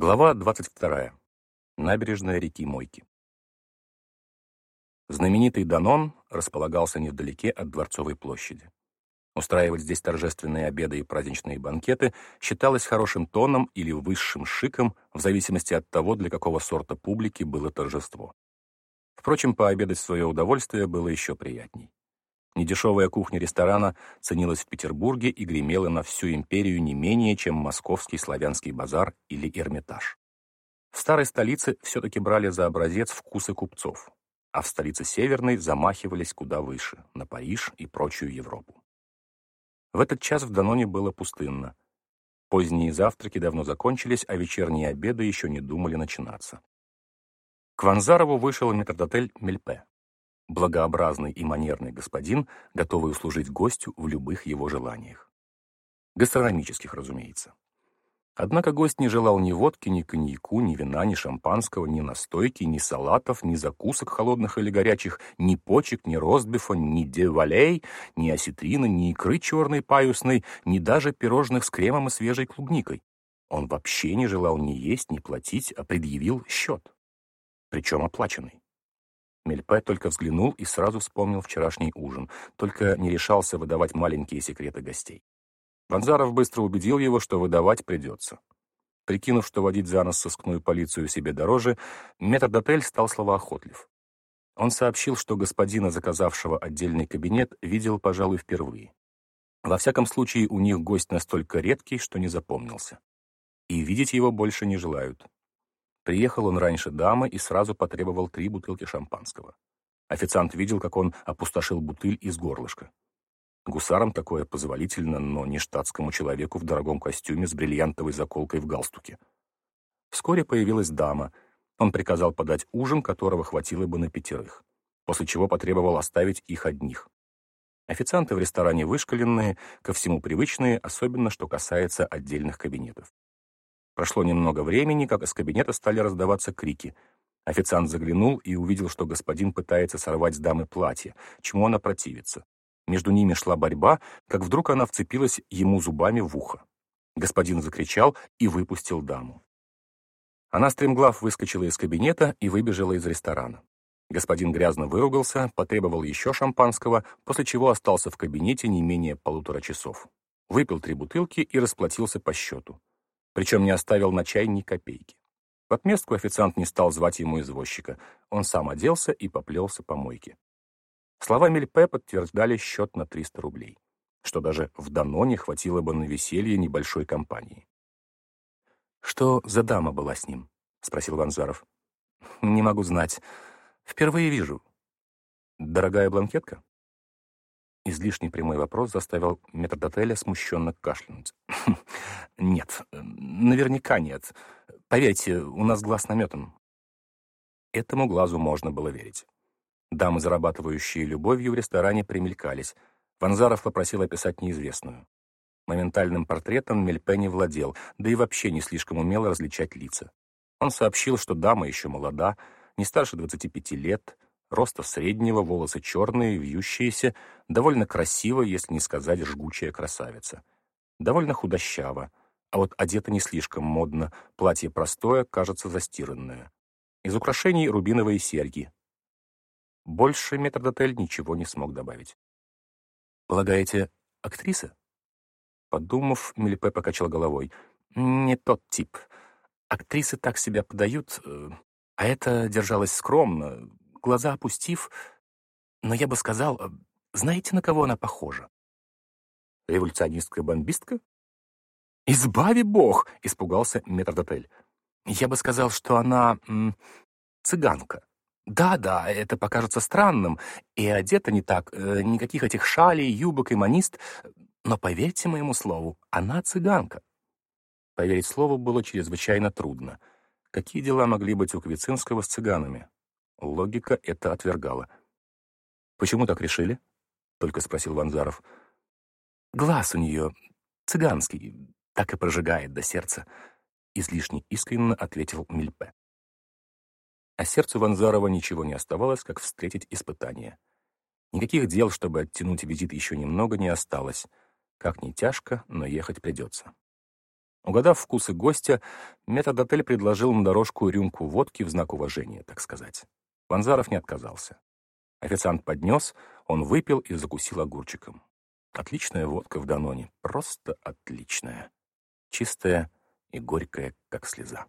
Глава 22. Набережная реки Мойки. Знаменитый Данон располагался невдалеке от Дворцовой площади. Устраивать здесь торжественные обеды и праздничные банкеты считалось хорошим тоном или высшим шиком, в зависимости от того, для какого сорта публики было торжество. Впрочем, пообедать в свое удовольствие было еще приятней. Недешевая кухня ресторана ценилась в Петербурге и гремела на всю империю не менее, чем московский славянский базар или Эрмитаж. В старой столице все-таки брали за образец вкусы купцов, а в столице Северной замахивались куда выше, на Париж и прочую Европу. В этот час в Даноне было пустынно. Поздние завтраки давно закончились, а вечерние обеды еще не думали начинаться. К Ванзарову вышел метрдотель Мельпе благообразный и манерный господин, готовый услужить гостю в любых его желаниях. Гастрономических, разумеется. Однако гость не желал ни водки, ни коньяку, ни вина, ни шампанского, ни настойки, ни салатов, ни закусок холодных или горячих, ни почек, ни ростбифа, ни девалей, ни осетрины, ни икры черной паюсной, ни даже пирожных с кремом и свежей клубникой. Он вообще не желал ни есть, ни платить, а предъявил счет. Причем оплаченный. Мельпе только взглянул и сразу вспомнил вчерашний ужин, только не решался выдавать маленькие секреты гостей. Ванзаров быстро убедил его, что выдавать придется. Прикинув, что водить за нос сыскную полицию себе дороже, метрдотель стал словоохотлив. Он сообщил, что господина, заказавшего отдельный кабинет, видел, пожалуй, впервые. Во всяком случае, у них гость настолько редкий, что не запомнился. И видеть его больше не желают. Приехал он раньше дамы и сразу потребовал три бутылки шампанского. Официант видел, как он опустошил бутыль из горлышка. Гусарам такое позволительно, но не штатскому человеку в дорогом костюме с бриллиантовой заколкой в галстуке. Вскоре появилась дама. Он приказал подать ужин, которого хватило бы на пятерых, после чего потребовал оставить их одних. Официанты в ресторане вышкаленные, ко всему привычные, особенно что касается отдельных кабинетов. Прошло немного времени, как из кабинета стали раздаваться крики. Официант заглянул и увидел, что господин пытается сорвать с дамы платье, чему она противится. Между ними шла борьба, как вдруг она вцепилась ему зубами в ухо. Господин закричал и выпустил даму. Она стремглав выскочила из кабинета и выбежала из ресторана. Господин грязно выругался, потребовал еще шампанского, после чего остался в кабинете не менее полутора часов. Выпил три бутылки и расплатился по счету причем не оставил на чай ни копейки. В отместку официант не стал звать ему извозчика. Он сам оделся и поплелся по мойке. Слова Мельпе подтверждали счет на 300 рублей, что даже в Даноне хватило бы на веселье небольшой компании. «Что за дама была с ним?» — спросил Ванзаров. «Не могу знать. Впервые вижу. Дорогая бланкетка?» Излишний прямой вопрос заставил метрдотеля смущенно кашлянуть. «Нет, наверняка нет. Поверьте, у нас глаз наметан». Этому глазу можно было верить. Дамы, зарабатывающие любовью в ресторане, примелькались. Ванзаров попросил описать неизвестную. Моментальным портретом Мельпе не владел, да и вообще не слишком умел различать лица. Он сообщил, что дама еще молода, не старше 25 лет, роста среднего, волосы черные, вьющиеся, довольно красиво, если не сказать жгучая красавица. Довольно худощава, а вот одета не слишком модно, платье простое, кажется застиранное. Из украшений рубиновые серьги. Больше метрдотель ничего не смог добавить. «Полагаете, актриса?» Подумав, Мелипе покачал головой. «Не тот тип. Актрисы так себя подают, э, а эта держалась скромно, глаза опустив, но я бы сказал, э, знаете, на кого она похожа? Революционистка-бомбистка? «Избави бог!» — испугался метрдотель. «Я бы сказал, что она... Цыганка. Да-да, это покажется странным, и одета не так, э, никаких этих шалей, юбок и манист, но поверьте моему слову, она цыганка». Поверить слову было чрезвычайно трудно. Какие дела могли быть у Квицинского с цыганами? Логика это отвергала. «Почему так решили?» — только спросил Ванзаров. «Глаз у нее цыганский, так и прожигает до сердца», — излишне искренне ответил Мильпе. А сердцу Ванзарова ничего не оставалось, как встретить испытание. Никаких дел, чтобы оттянуть визит еще немного, не осталось. Как ни тяжко, но ехать придется. Угадав вкусы гостя, методотель предложил на дорожку рюмку водки в знак уважения, так сказать. Ванзаров не отказался. Официант поднес, он выпил и закусил огурчиком. Отличная водка в Даноне, просто отличная. Чистая и горькая, как слеза.